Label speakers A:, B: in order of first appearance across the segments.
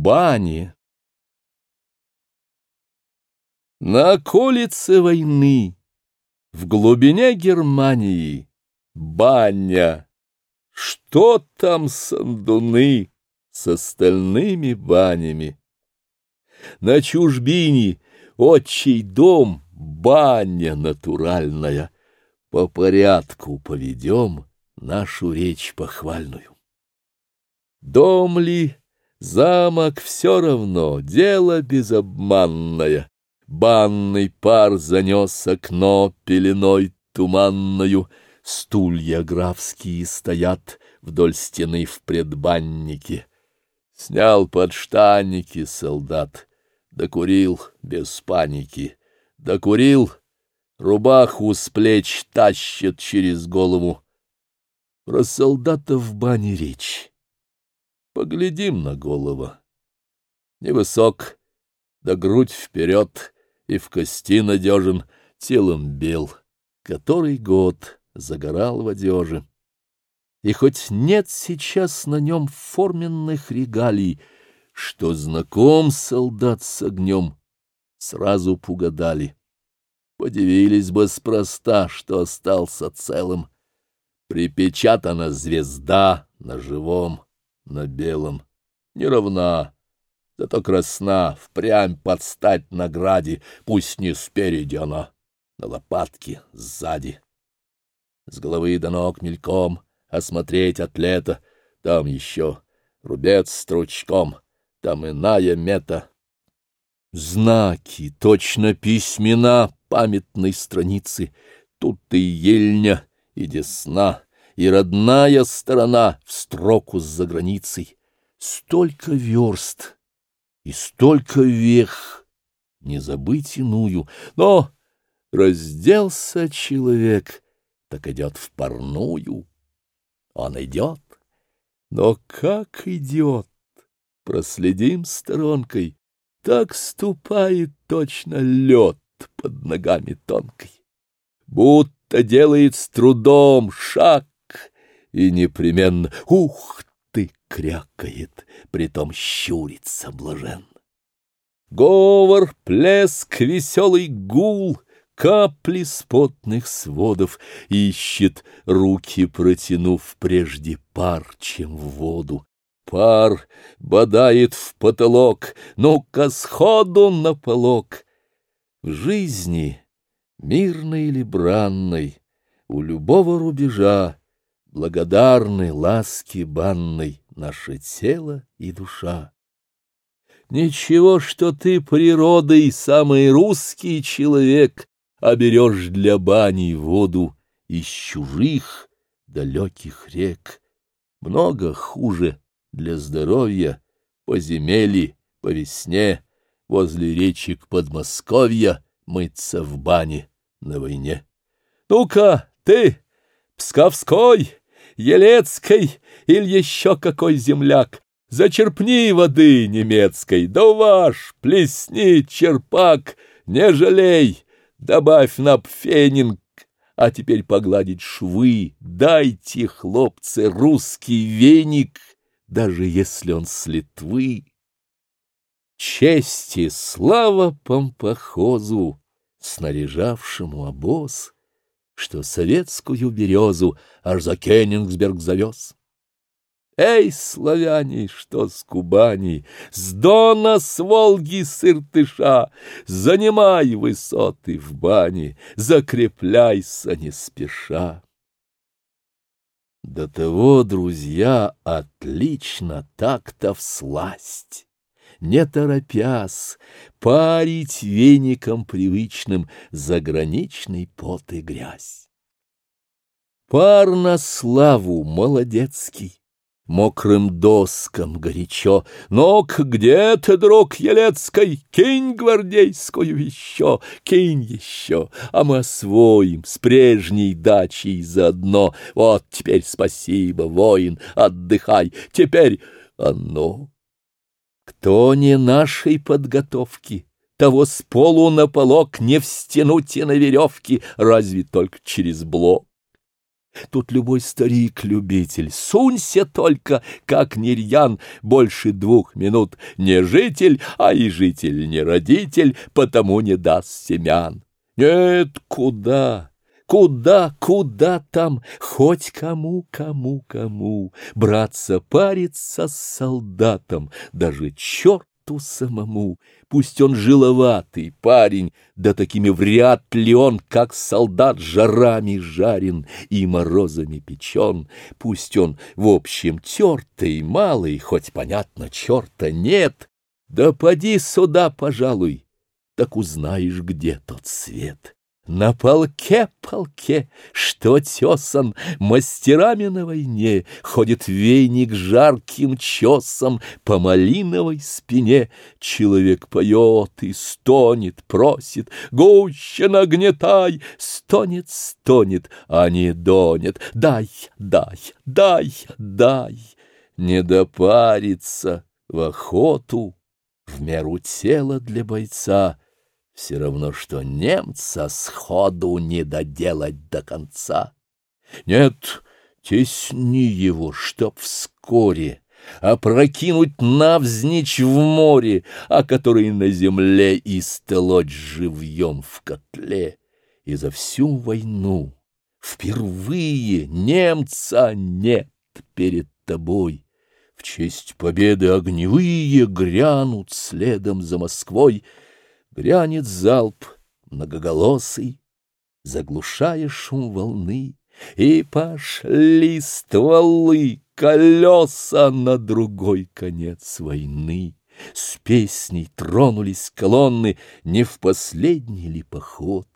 A: Бани. На околице войны, в глубине Германии, баня. Что там сандуны с остальными банями? На чужбине отчий дом, баня натуральная. По порядку поведем нашу речь похвальную. Дом ли Замок все равно, дело безобманное. Банный пар занес окно пеленой туманною. Стулья графские стоят вдоль стены в предбаннике. Снял подштанники солдат, докурил без паники. Докурил, рубаху с плеч тащит через голову. Про солдата в бане речь. Поглядим на голову. Невысок, да грудь вперед, и в кости надежен, телом бел, который год загорал в одеже. И хоть нет сейчас на нем форменных регалий, что знаком солдат с огнем, сразу пугадали. Подивились бы спроста, что остался целым. Припечатана звезда на живом на белом, не равна, зато красна, впрямь подстать награде, пусть не спереди она, на лопатке сзади. С головы до ног мельком осмотреть атлета, там еще рубец стручком, там иная мета. Знаки, точно письмена памятной страницы, тут и ельня, и десна — и родная сторона в строку с заграницей. Столько верст и столько вех, не забыть иную, но разделся человек, так идет в парную. Он идет, но как идет, проследим сторонкой, так ступает точно лед под ногами тонкой. Будто делает с трудом шаг и непременно «Ух ты!» крякает, притом щурится блажен. Говор, плеск, веселый гул, капли спотных сводов Ищет, руки протянув прежде пар, чем в воду. Пар бодает в потолок, ну-ка сходу на полок. В жизни, мирной или бранной, у любого рубежа благодарны ласки банной наше тело и душа. Ничего, что ты природой самый русский человек, оберешь для бани воду из чужих далеких рек. Много хуже для здоровья по земели, по весне, возле речек Подмосковья мыться в бане на войне. Ну-ка, ты, Псковской! Елецкой или еще какой земляк. Зачерпни воды немецкой, да ваш, плесни, черпак, не жалей, добавь на пфенинг, а теперь погладить швы, дайте, хлопцы, русский веник, даже если он с Литвы. Честь и слава помпохозу, снаряжавшему обоз что советскую березу аж за Кенингсберг завез. Эй, славяне, что с Кубани, с Дона, с Волги, с Иртыша, Занимай высоты в бане, закрепляйся не спеша. До того, друзья, отлично так-то всласть не торопясь, парить веником привычным заграничный пот и грязь. Пар на славу молодецкий, мокрым доскам горячо, Ног где ты, друг Елецкой, кинь гвардейскую еще, кинь еще, А мы освоим с прежней дачей заодно. Вот теперь спасибо, воин, отдыхай, теперь оно. Кто не нашей подготовки, того с полу на полок не встянуть и на веревке, разве только через блок. Тут любой старик-любитель, сунься только, как нерьян, больше двух минут не житель, а и житель не родитель, потому не даст семян. Нет, куда? Куда, куда там, хоть кому, кому, кому, Браться париться с солдатом, даже черту самому. Пусть он жиловатый парень, да такими вряд ли он, Как солдат, жарами жарен и морозами печен. Пусть он, в общем, тертый, малый, хоть, понятно, черта нет, Да поди сюда, пожалуй, так узнаешь, где тот свет. На полке, полке, что тесан, Мастерами на войне Ходит веник жарким чесом По малиновой спине. Человек поет и стонет, просит, Гуще нагнетай, стонет, стонет, А не донет, дай, дай, дай, дай. Не допарится в охоту, В меру тела для бойца — все равно, что немца сходу не доделать до конца. Нет, тесни его, чтоб вскоре опрокинуть навзничь в море, а который на земле истолоть живьем в котле. И за всю войну впервые немца нет перед тобой. В честь победы огневые грянут следом за Москвой — Грянет залп многоголосый, заглушая шум волны, И пошли стволы, колеса на другой конец войны. С песней тронулись колонны, не в последний ли поход?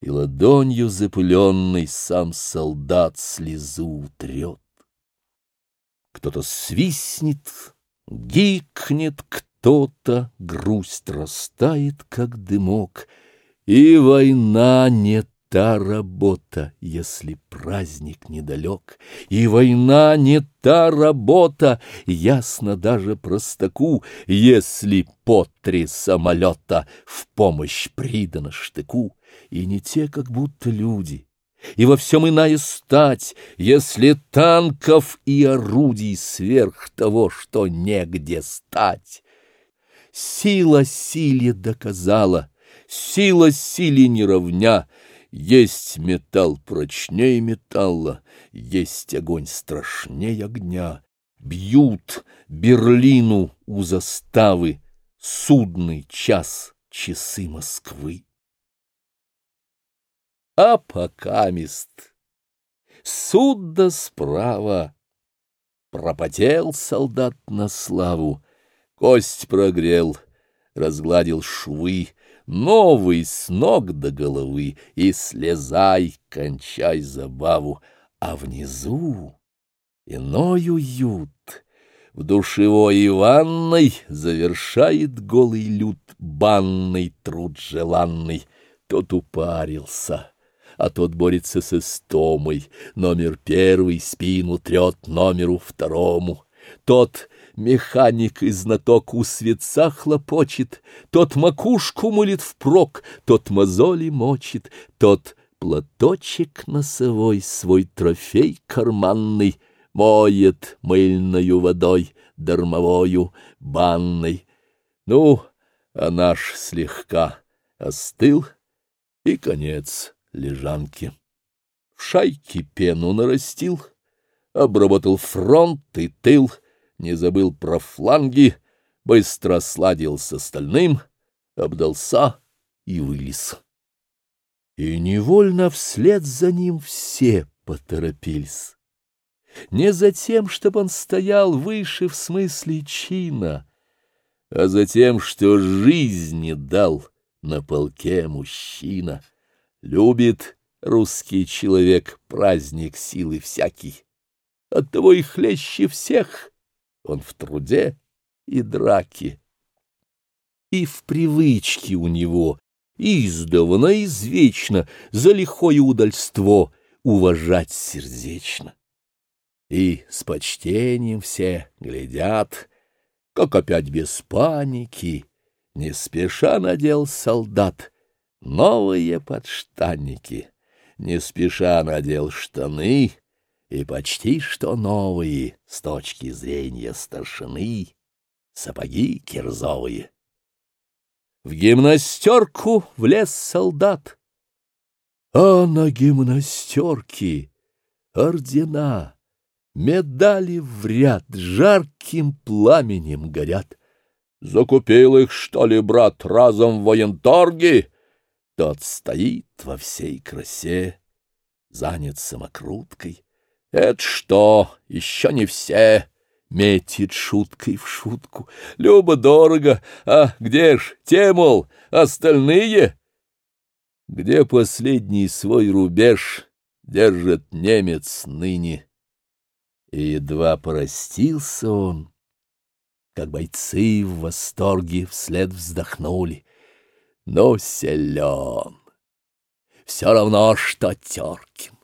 A: И ладонью запыленный сам солдат слезу утрет. Кто-то свистнет, гикнет, кто то-то грусть растает, как дымок, и война не та работа, если праздник недалек, и война не та работа, ясно даже простаку, если по три самолета в помощь придано штыку, и не те, как будто люди — и во всем иная стать, если танков и орудий сверх того, что негде стать. Сила силе доказала, сила силе не равня. Есть металл прочнее металла, есть огонь страшнее огня. Бьют Берлину у заставы судный час часы Москвы. А покамест суд да справа пропотел солдат на славу, кость прогрел, разгладил швы, новый с ног до головы, и слезай, кончай забаву, а внизу иной уют. В душевой и ванной завершает голый люд банный труд желанный. Тот упарился, а тот борется с истомой. Номер первый спину трет номеру второму. Тот Механик и знаток у свеца хлопочет, Тот макушку мылит впрок, тот мозоли мочит, Тот платочек носовой свой трофей карманный Моет мыльною водой, дармовою, банной. Ну, а наш слегка остыл, и конец лежанки. В шайке пену нарастил, обработал фронт и тыл — не забыл про фланги, быстро сладил с остальным, обдался и вылез. И невольно вслед за ним все поторопились. Не за тем, чтобы он стоял выше в смысле чина, а за тем, что жизни дал на полке мужчина. Любит русский человек праздник силы всякий. Оттого и хлеще всех он в труде и драке. И в привычке у него издавна извечно за лихое удальство уважать сердечно. И с почтением все глядят, как опять без паники, не спеша надел солдат новые подштанники, не спеша надел штаны — и почти что новые с точки зрения старшины, сапоги кирзовые. В гимнастерку влез солдат, а на гимнастерке ордена, медали в ряд жарким пламенем горят. Закупил их, что ли, брат, разом в военторге? Тот стоит во всей красе, занят самокруткой, это что, еще не все? Метит шуткой в шутку. Люба дорого, а где ж те, мол, остальные? Где последний свой рубеж держит немец ныне? И едва простился он, как бойцы в восторге вслед вздохнули. «Ну, Но силен, все равно, что Теркин.